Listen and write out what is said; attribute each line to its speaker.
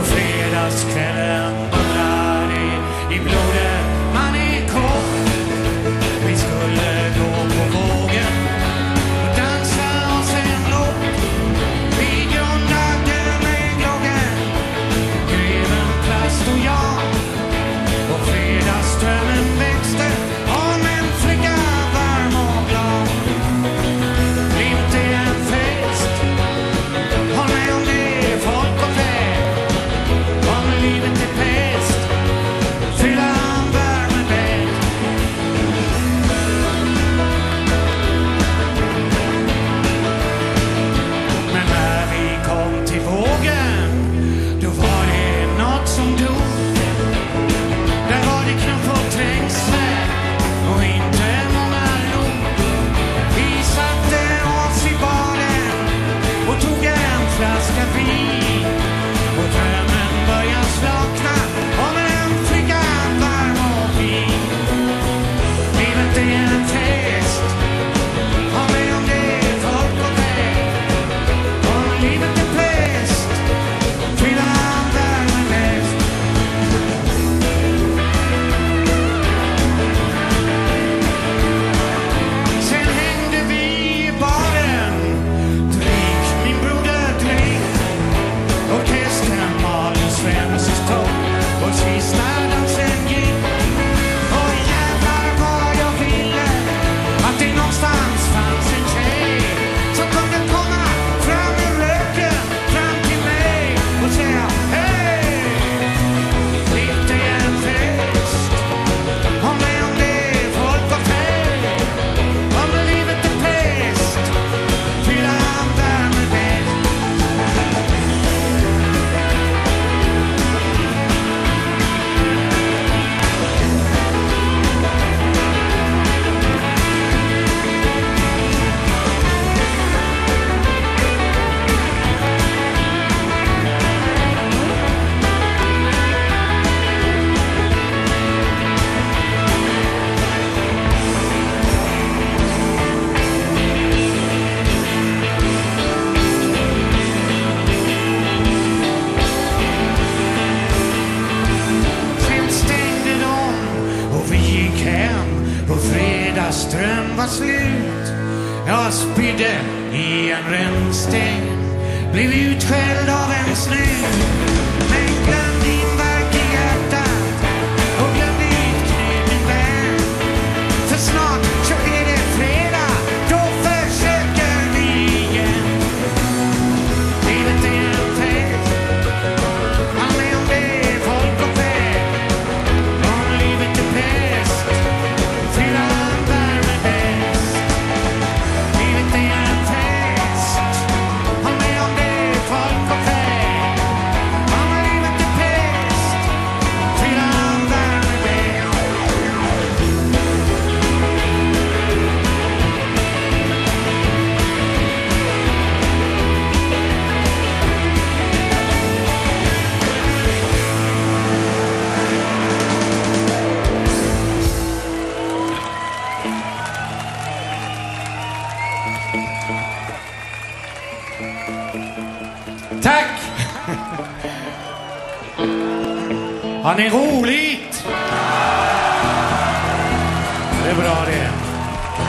Speaker 1: på fredagskvällen bubblar det i blod och fredagsström var slut. Jag spydde i en rännsten, blev utskälld av en snö Men glöm din Han är roligt! Det är bra det.